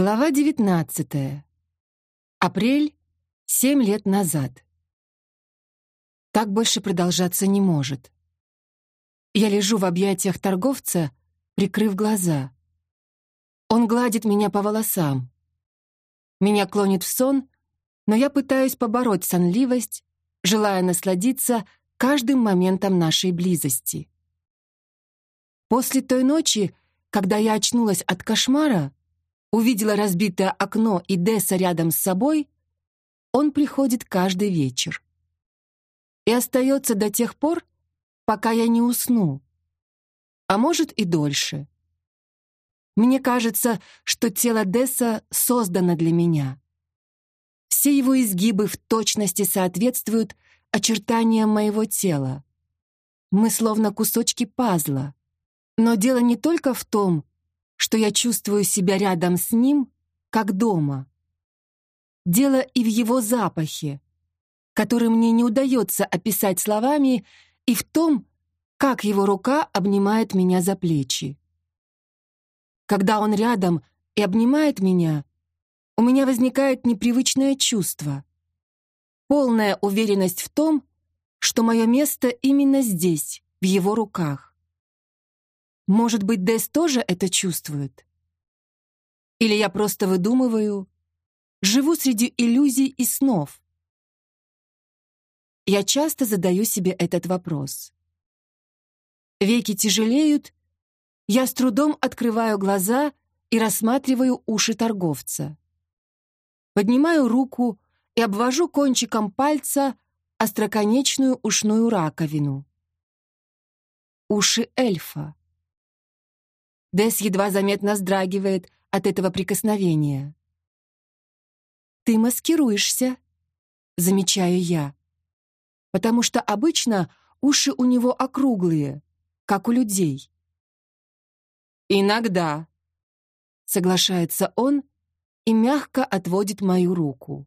Глава 19. Апрель, семь лет назад. Так больше продолжаться не может. Я лежу в объятиях торговца, прикрыв глаза. Он гладит меня по волосам. Меня клонит в сон, но я пытаюсь побороть сонливость, желая насладиться каждым моментом нашей близости. После той ночи, когда я очнулась от кошмара, увидела разбитое окно и Десса рядом с собой, он приходит каждый вечер. И остается до тех пор, пока я не усну. А может и дольше. Мне кажется, что тело Десса создано для меня. Все его изгибы в точности соответствуют очертаниям моего тела. Мы словно кусочки пазла. Но дело не только в том, что я чувствую себя рядом с ним, как дома. Дело и в его запахе, который мне не удается описать словами, и в том, как его рука обнимает меня за плечи. Когда он рядом и обнимает меня, у меня возникает непривычное чувство. Полная уверенность в том, что мое место именно здесь, в его руках. Может быть, Дэс тоже это чувствует? Или я просто выдумываю, живу среди иллюзий и снов? Я часто задаю себе этот вопрос. Веки тяжелеют, я с трудом открываю глаза и рассматриваю уши торговца. Поднимаю руку и обвожу кончиком пальца остроконечную ушную раковину. Уши эльфа. Дес едва заметно вздрагивает от этого прикосновения. «Ты маскируешься», — замечаю я, потому что обычно уши у него округлые, как у людей. «Иногда», — соглашается он и мягко отводит мою руку.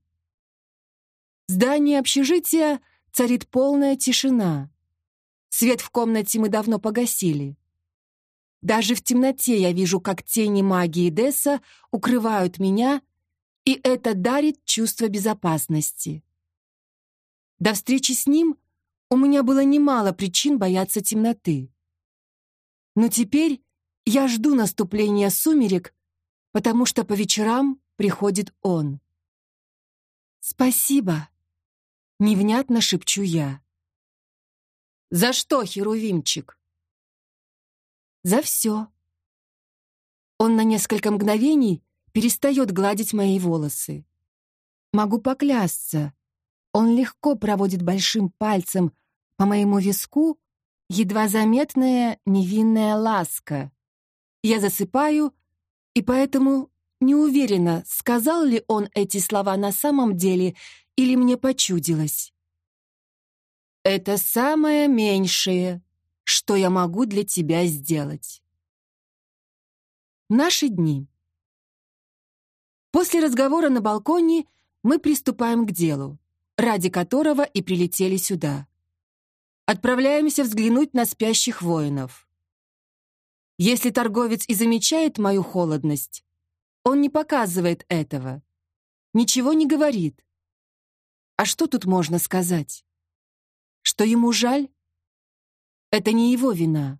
В здании общежития царит полная тишина. Свет в комнате мы давно погасили. Даже в темноте я вижу, как тени магии Десса укрывают меня, и это дарит чувство безопасности. До встречи с ним у меня было немало причин бояться темноты. Но теперь я жду наступления сумерек, потому что по вечерам приходит он. «Спасибо», — невнятно шепчу я. «За что, Херувимчик?» За все. Он на несколько мгновений перестает гладить мои волосы. Могу поклясться, он легко проводит большим пальцем по моему виску едва заметная невинная ласка. Я засыпаю, и поэтому не уверена, сказал ли он эти слова на самом деле или мне почудилось. «Это самое меньшее, что я могу для тебя сделать. Наши дни. После разговора на балконе мы приступаем к делу, ради которого и прилетели сюда. Отправляемся взглянуть на спящих воинов. Если торговец и замечает мою холодность, он не показывает этого, ничего не говорит. А что тут можно сказать? Что ему жаль? Это не его вина.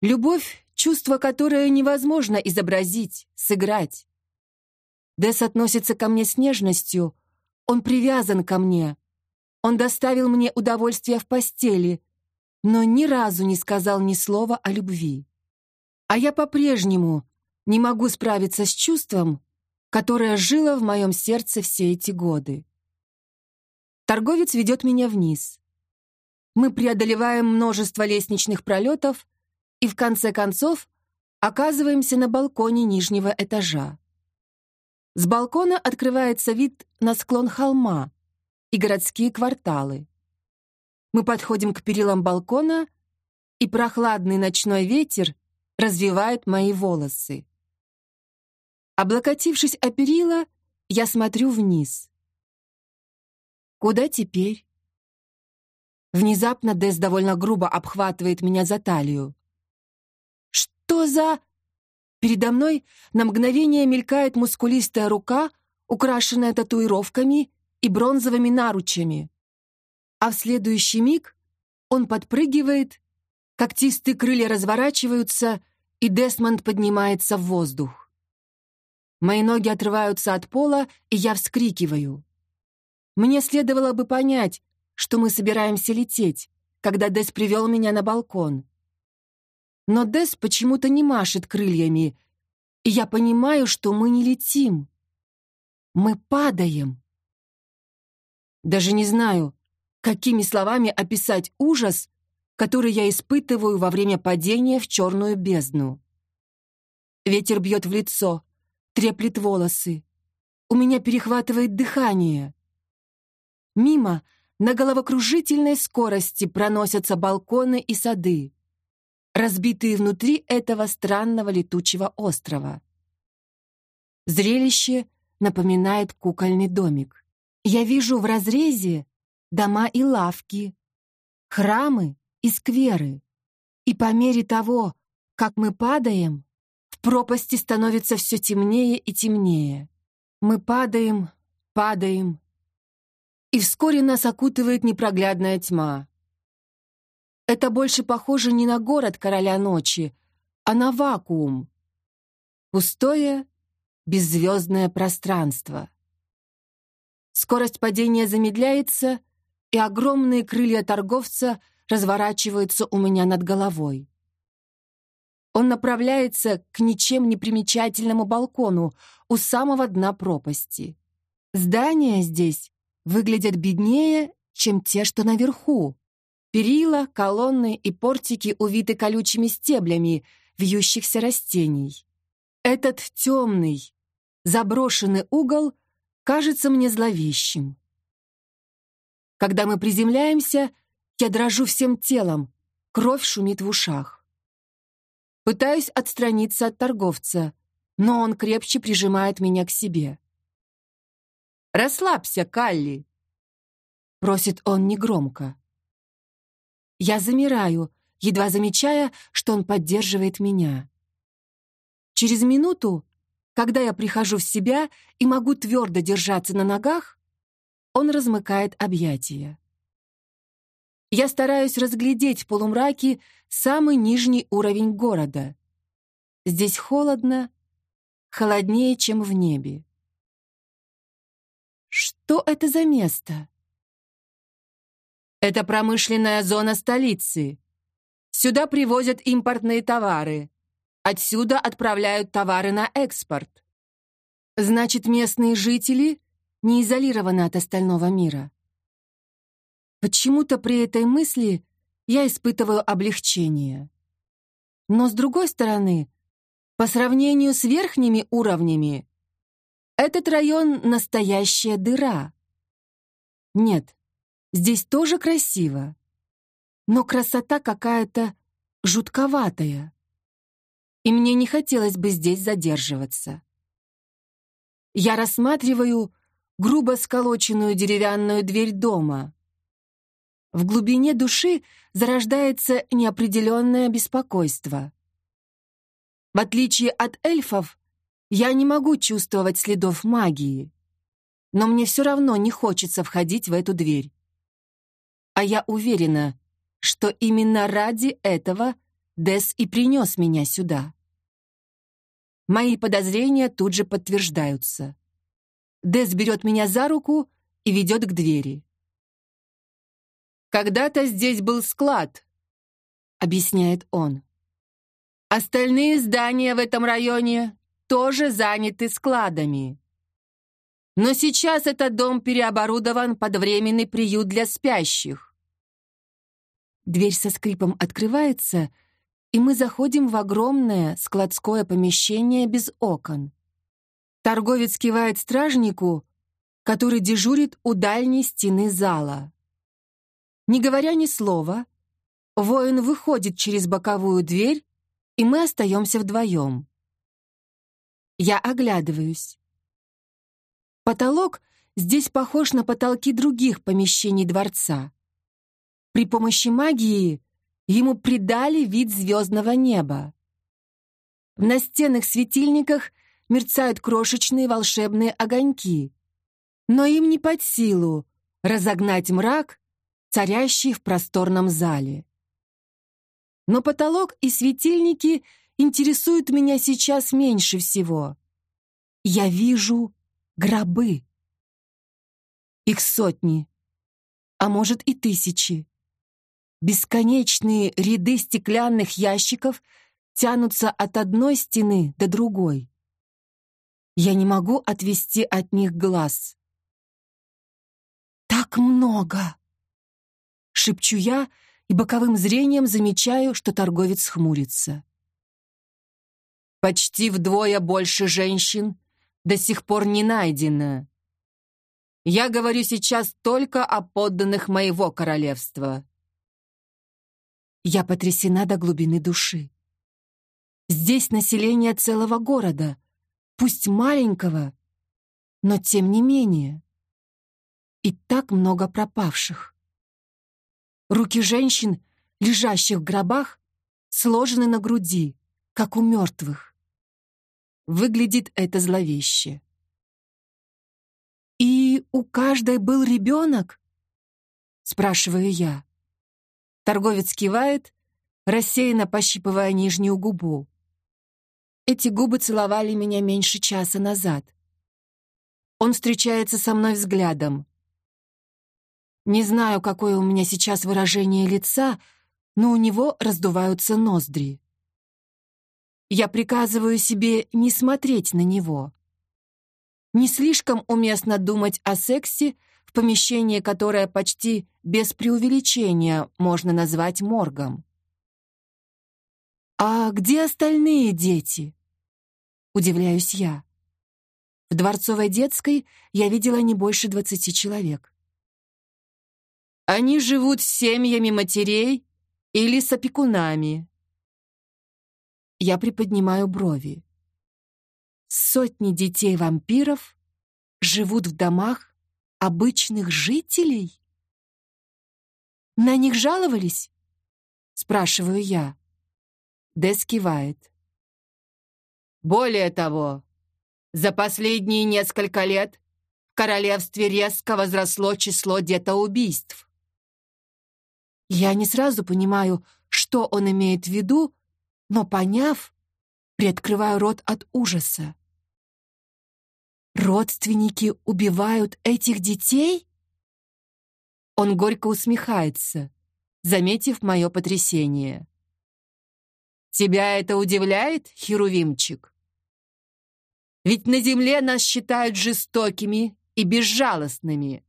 Любовь — чувство, которое невозможно изобразить, сыграть. Дес относится ко мне с нежностью, он привязан ко мне, он доставил мне удовольствие в постели, но ни разу не сказал ни слова о любви. А я по-прежнему не могу справиться с чувством, которое жило в моем сердце все эти годы. Торговец ведет меня вниз. Мы преодолеваем множество лестничных пролетов и, в конце концов, оказываемся на балконе нижнего этажа. С балкона открывается вид на склон холма и городские кварталы. Мы подходим к перилам балкона, и прохладный ночной ветер развивает мои волосы. Облокотившись о перила, я смотрю вниз. Куда теперь? Внезапно Дэс довольно грубо обхватывает меня за талию. «Что за...» Передо мной на мгновение мелькает мускулистая рука, украшенная татуировками и бронзовыми наручами. А в следующий миг он подпрыгивает, когтистые крылья разворачиваются, и Десмонд поднимается в воздух. Мои ноги отрываются от пола, и я вскрикиваю. Мне следовало бы понять, что мы собираемся лететь, когда Дес привел меня на балкон. Но Дес почему-то не машет крыльями, и я понимаю, что мы не летим. Мы падаем. Даже не знаю, какими словами описать ужас, который я испытываю во время падения в черную бездну. Ветер бьет в лицо, треплет волосы. У меня перехватывает дыхание. Мимо на головокружительной скорости проносятся балконы и сады, разбитые внутри этого странного летучего острова. Зрелище напоминает кукольный домик. Я вижу в разрезе дома и лавки, храмы и скверы. И по мере того, как мы падаем, в пропасти становится все темнее и темнее. Мы падаем, падаем, и вскоре нас окутывает непроглядная тьма. Это больше похоже не на город короля ночи, а на вакуум. Пустое, беззвездное пространство. Скорость падения замедляется, и огромные крылья торговца разворачиваются у меня над головой. Он направляется к ничем не примечательному балкону у самого дна пропасти. Здания здесь выглядят беднее, чем те, что наверху. Перила, колонны и портики увиты колючими стеблями вьющихся растений. Этот темный, заброшенный угол кажется мне зловещим. Когда мы приземляемся, я дрожу всем телом, кровь шумит в ушах. Пытаюсь отстраниться от торговца, но он крепче прижимает меня к себе. «Расслабься, Калли!» Просит он негромко. Я замираю, едва замечая, что он поддерживает меня. Через минуту, когда я прихожу в себя и могу твердо держаться на ногах, он размыкает объятия. Я стараюсь разглядеть в полумраке самый нижний уровень города. Здесь холодно, холоднее, чем в небе. Что это за место? Это промышленная зона столицы. Сюда привозят импортные товары. Отсюда отправляют товары на экспорт. Значит, местные жители не изолированы от остального мира. Почему-то при этой мысли я испытываю облегчение. Но с другой стороны, по сравнению с верхними уровнями, этот район — настоящая дыра. Нет, здесь тоже красиво, но красота какая-то жутковатая. И мне не хотелось бы здесь задерживаться. Я рассматриваю грубо сколоченную деревянную дверь дома. В глубине души зарождается неопределенное беспокойство. В отличие от эльфов, я не могу чувствовать следов магии. Но мне все равно не хочется входить в эту дверь. А я уверена, что именно ради этого Дес и принес меня сюда. Мои подозрения тут же подтверждаются. Дес берет меня за руку и ведет к двери. «Когда-то здесь был склад», — объясняет он. «Остальные здания в этом районе тоже заняты складами. Но сейчас этот дом переоборудован под временный приют для спящих. Дверь со скрипом открывается, и мы заходим в огромное складское помещение без окон. Торговец кивает стражнику, который дежурит у дальней стены зала. Не говоря ни слова, воин выходит через боковую дверь, и мы остаемся вдвоем. Я оглядываюсь. Потолок здесь похож на потолки других помещений дворца. При помощи магии ему придали вид звездного неба. В настенных светильниках мерцают крошечные волшебные огоньки, но им не под силу разогнать мрак, царящий в просторном зале. Но потолок и светильники интересуют меня сейчас меньше всего. Я вижу гробы. Их сотни, а может и тысячи. Бесконечные ряды стеклянных ящиков тянутся от одной стены до другой. Я не могу отвести от них глаз. «Так много!» — шепчу я, и боковым зрением замечаю, что торговец хмурится. «Почти вдвое больше женщин до сих пор не найдено. Я говорю сейчас только о подданных моего королевства». Я потрясена до глубины души. Здесь население целого города, пусть маленького, но тем не менее. И так много пропавших. Руки женщин, лежащих в гробах, сложены на груди, как у мертвых. Выглядит это зловеще. «И у каждой был ребенок?» — спрашиваю я. Торговец кивает, рассеянно пощипывая нижнюю губу. Эти губы целовали меня меньше часа назад. Он встречается со мной взглядом. Не знаю, какое у меня сейчас выражение лица, но у него раздуваются ноздри. Я приказываю себе не смотреть на него. Не слишком уместно думать о сексе в помещении, которое почти без преувеличения можно назвать моргом. «А где остальные дети?» Удивляюсь я. В Дворцовой детской я видела не больше двадцати человек. Они живут с семьями матерей или с опекунами. Я приподнимаю брови. Сотни детей-вампиров живут в домах обычных жителей? На них жаловались? Спрашиваю я. Дес кивает. Более того, за последние несколько лет в королевстве резко возросло число детоубийств. Я не сразу понимаю, что он имеет в виду, но, поняв, приоткрываю рот от ужаса. Родственники убивают этих детей? Он горько усмехается, заметив мое потрясение. Тебя это удивляет, Херувимчик? Ведь на земле нас считают жестокими и безжалостными.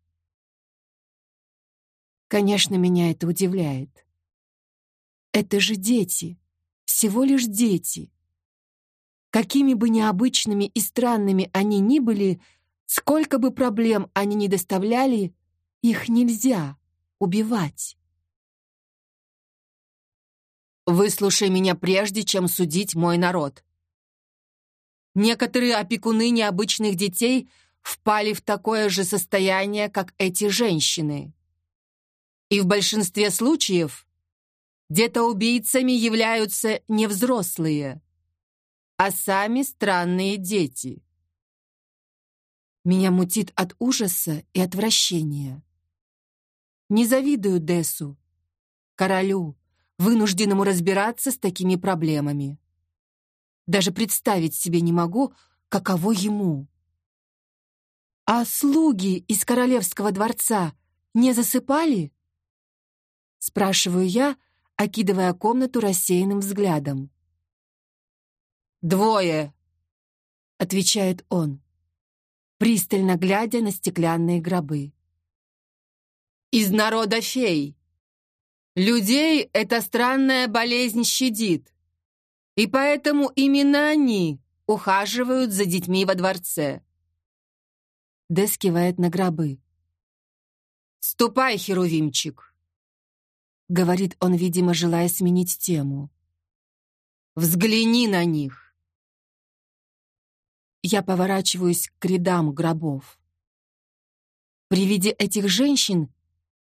Конечно, меня это удивляет. Это же дети, всего лишь дети. Какими бы необычными и странными они ни были, сколько бы проблем они ни доставляли, их нельзя убивать. Выслушай меня прежде, чем судить мой народ. Некоторые опекуны необычных детей впали в такое же состояние, как эти женщины. И в большинстве случаев детоубийцами являются не взрослые, а сами странные дети. Меня мутит от ужаса и отвращения. Не завидую Десу, королю, вынужденному разбираться с такими проблемами. Даже представить себе не могу, каково ему. А слуги из королевского дворца не засыпали? Спрашиваю я, окидывая комнату рассеянным взглядом. «Двое», — отвечает он, пристально глядя на стеклянные гробы. «Из народа фей. Людей эта странная болезнь щадит, и поэтому именно они ухаживают за детьми во дворце». Дес кивает на гробы. «Ступай, Херувимчик», — говорит он, видимо, желая сменить тему. «Взгляни на них». Я поворачиваюсь к рядам гробов. При виде этих женщин,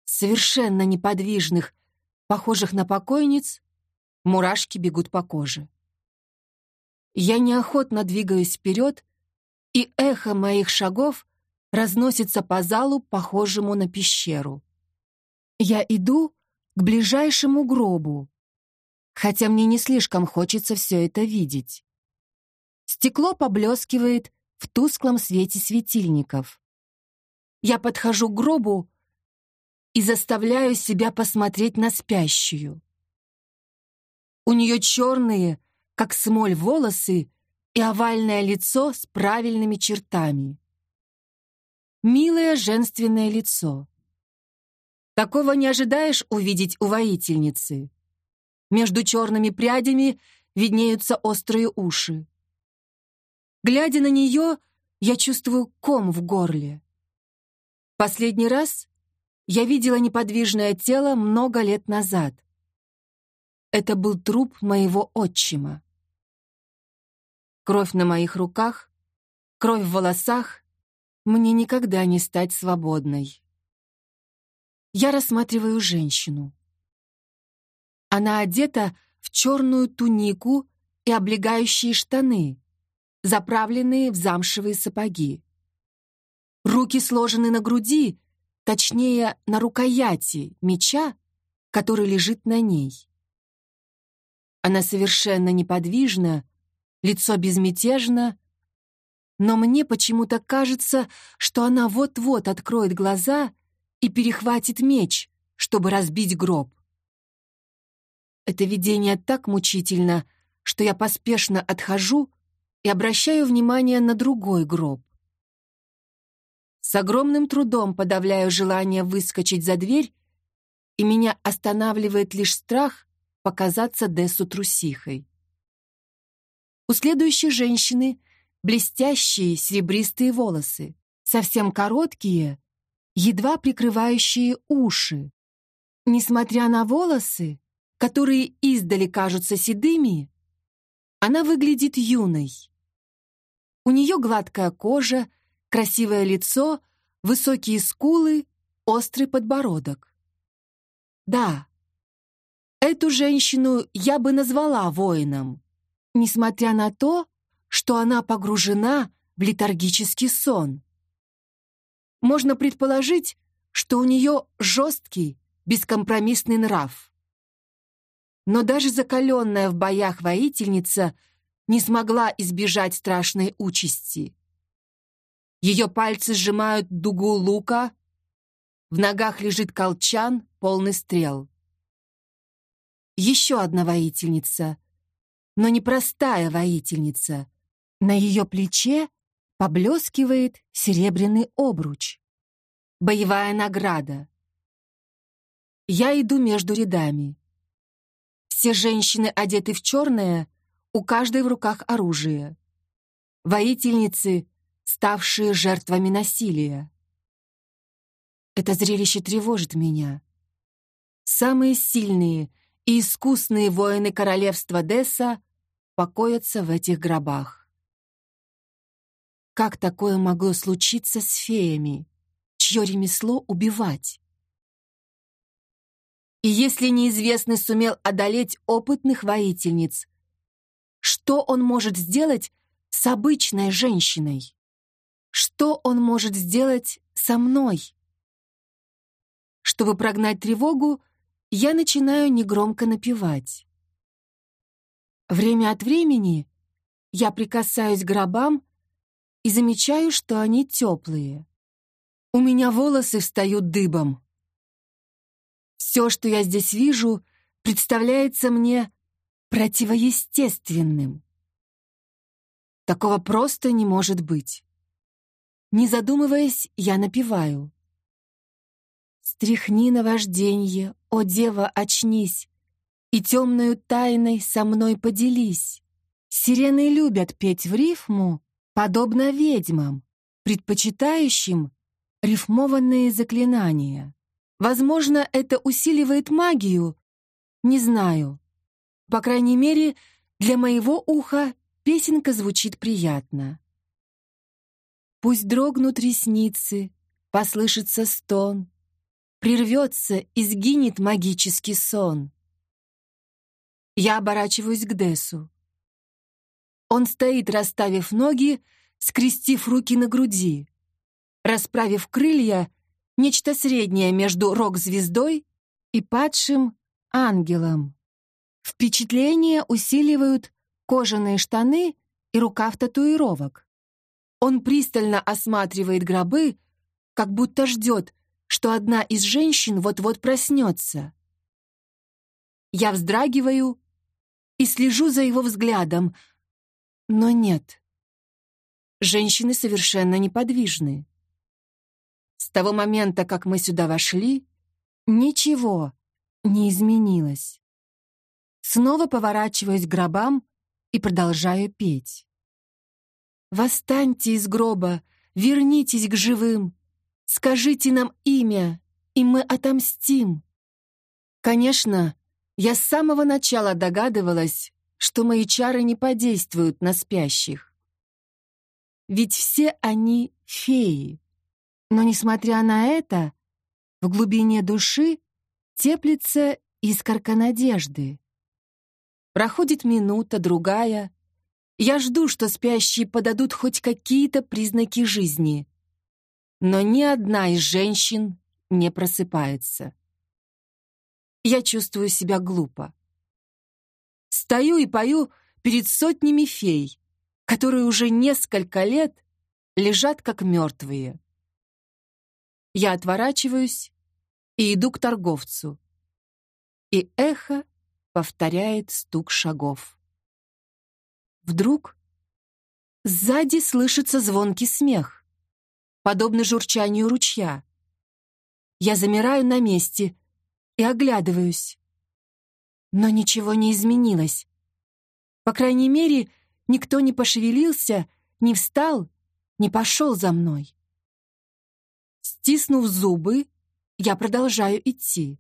совершенно неподвижных, похожих на покойниц, мурашки бегут по коже. Я неохотно двигаюсь вперед, и эхо моих шагов разносится по залу, похожему на пещеру. Я иду к ближайшему гробу, хотя мне не слишком хочется все это видеть. Стекло поблескивает в тусклом свете светильников. Я подхожу к гробу и заставляю себя посмотреть на спящую. У нее черные, как смоль, волосы и овальное лицо с правильными чертами. Милое женственное лицо. Такого не ожидаешь увидеть у воительницы. Между черными прядями виднеются острые уши. Глядя на нее, я чувствую ком в горле. Последний раз я видела неподвижное тело много лет назад. Это был труп моего отчима. Кровь на моих руках, кровь в волосах. Мне никогда не стать свободной. Я рассматриваю женщину. Она одета в черную тунику и облегающие штаны, заправленные в замшевые сапоги. Руки сложены на груди, точнее, на рукояти меча, который лежит на ней. Она совершенно неподвижна, лицо безмятежно, но мне почему-то кажется, что она вот-вот откроет глаза и перехватит меч, чтобы разбить гроб. Это видение так мучительно, что я поспешно отхожу и обращаю внимание на другой гроб. С огромным трудом подавляю желание выскочить за дверь, и меня останавливает лишь страх показаться Дессу трусихой. У следующей женщины блестящие серебристые волосы, совсем короткие едва прикрывающие уши. Несмотря на волосы, которые издали кажутся седыми, она выглядит юной. У нее гладкая кожа, красивое лицо, высокие скулы, острый подбородок. Да, эту женщину я бы назвала воином, несмотря на то, что она погружена в летаргический сон. Можно предположить, что у нее жесткий, бескомпромиссный нрав. Но даже закаленная в боях воительница не смогла избежать страшной участи. Ее пальцы сжимают дугу лука, в ногах лежит колчан, полный стрел. Еще одна воительница, но не простая воительница. На ее плече поблескивает серебряный обруч. Боевая награда. Я иду между рядами. Все женщины одеты в черное, у каждой в руках оружие. Воительницы, ставшие жертвами насилия. Это зрелище тревожит меня. Самые сильные и искусные воины королевства Десса покоятся в этих гробах. Как такое могло случиться с феями, чье ремесло убивать? И если неизвестный сумел одолеть опытных воительниц, что он может сделать с обычной женщиной? Что он может сделать со мной? Чтобы прогнать тревогу, я начинаю негромко напевать. Время от времени я прикасаюсь к гробам и замечаю, что они теплые. У меня волосы встают дыбом. Все, что я здесь вижу, представляется мне противоестественным. Такого просто не может быть. Не задумываясь, я напеваю. «Стряхни наважденье, о дева, очнись, и темную тайной со мной поделись. Сирены любят петь в рифму, подобно ведьмам, предпочитающим рифмованные заклинания. Возможно, это усиливает магию, не знаю. По крайней мере, для моего уха песенка звучит приятно. Пусть дрогнут ресницы, послышится стон, прервется и сгинет магический сон. Я оборачиваюсь к Десу. Он стоит, расставив ноги, скрестив руки на груди. Расправив крылья, нечто среднее между рок-звездой и падшим ангелом. Впечатление усиливают кожаные штаны и рукав татуировок. Он пристально осматривает гробы, как будто ждет, что одна из женщин вот-вот проснется. Я вздрагиваю и слежу за его взглядом, но нет. Женщины совершенно неподвижны. С того момента, как мы сюда вошли, ничего не изменилось. Снова поворачиваюсь к гробам и продолжаю петь. «Восстаньте из гроба, вернитесь к живым, скажите нам имя, и мы отомстим». Конечно, я с самого начала догадывалась, что мои чары не подействуют на спящих. Ведь все они феи. Но, несмотря на это, в глубине души теплится искорка надежды. Проходит минута, другая. Я жду, что спящие подадут хоть какие-то признаки жизни. Но ни одна из женщин не просыпается. Я чувствую себя глупо. Стою и пою перед сотнями фей, которые уже несколько лет лежат как мертвые. Я отворачиваюсь и иду к торговцу. И эхо повторяет стук шагов. Вдруг сзади слышится звонкий смех, подобный журчанию ручья. Я замираю на месте и оглядываюсь. Но ничего не изменилось. По крайней мере, никто не пошевелился, не встал, не пошел за мной. Стиснув зубы, я продолжаю идти.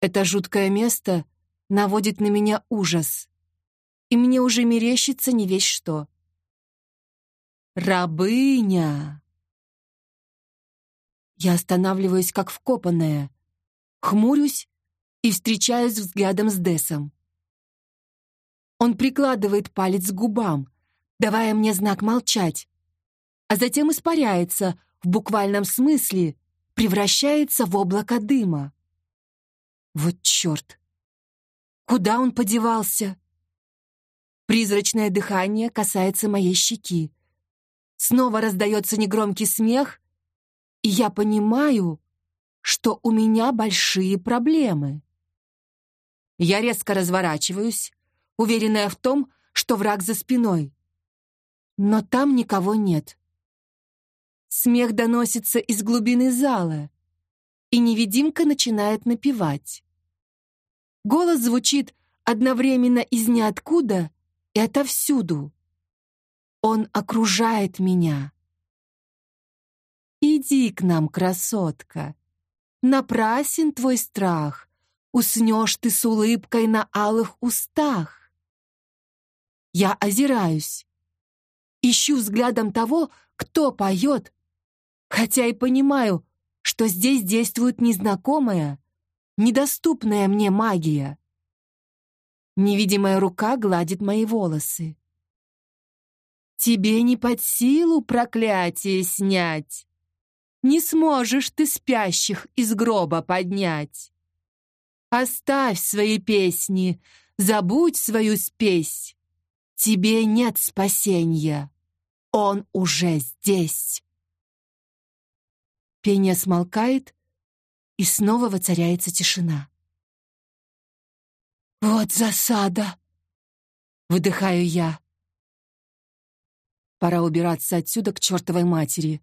Это жуткое место наводит на меня ужас, и мне уже мерещится не весь что. «Рабыня!» Я останавливаюсь, как вкопанная, хмурюсь и встречаюсь взглядом с Десом. Он прикладывает палец к губам, давая мне знак молчать, а затем испаряется, в буквальном смысле, превращается в облако дыма. Вот черт! Куда он подевался? Призрачное дыхание касается моей щеки. Снова раздается негромкий смех, и я понимаю, что у меня большие проблемы. Я резко разворачиваюсь, уверенная в том, что враг за спиной. Но там никого нет. Смех доносится из глубины зала, и невидимка начинает напевать. Голос звучит одновременно из ниоткуда и отовсюду. Он окружает меня. «Иди к нам, красотка. Напрасен твой страх. Уснешь ты с улыбкой на алых устах». Я озираюсь. Ищу взглядом того, кто поет, хотя и понимаю, что здесь действует незнакомая, недоступная мне магия. Невидимая рука гладит мои волосы. Тебе не под силу проклятие снять. Не сможешь ты спящих из гроба поднять. Оставь свои песни, забудь свою спесь. Тебе нет спасения, он уже здесь. Пение смолкает, и снова воцаряется тишина. «Вот засада!» — выдыхаю я. Пора убираться отсюда к чертовой матери.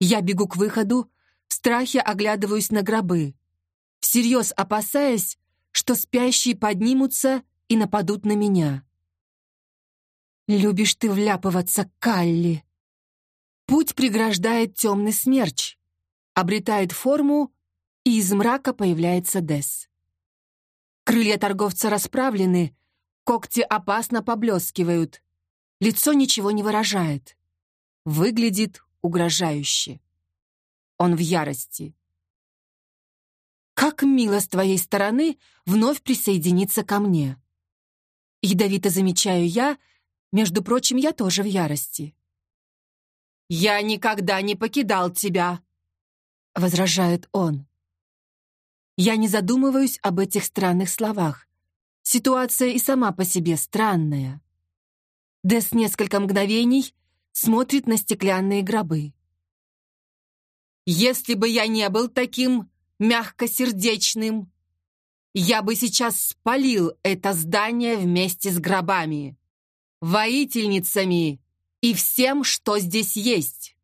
Я бегу к выходу, в страхе оглядываюсь на гробы, всерьез опасаясь, что спящие поднимутся и нападут на меня. «Любишь ты вляпываться, Калли!» Путь преграждает темный смерч, обретает форму и из мрака появляется Дес. Крылья торговца расправлены, когти опасно поблескивают. Лицо ничего не выражает. Выглядит угрожающе. Он в ярости. «Как мило с твоей стороны вновь присоединиться ко мне!» Ядовито замечаю я, между прочим, я тоже в ярости. «Я никогда не покидал тебя», — возражает он. Я не задумываюсь об этих странных словах. Ситуация и сама по себе странная. Дес несколько мгновений смотрит на стеклянные гробы. «Если бы я не был таким мягкосердечным, я бы сейчас спалил это здание вместе с гробами, воительницами и всем, что здесь есть».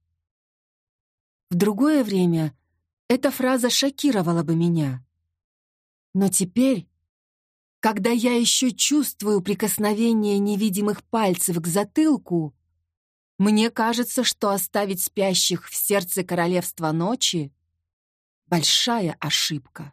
В другое время эта фраза шокировала бы меня. Но теперь, когда я еще чувствую прикосновение невидимых пальцев к затылку, мне кажется, что оставить спящих в сердце королевства ночи — большая ошибка.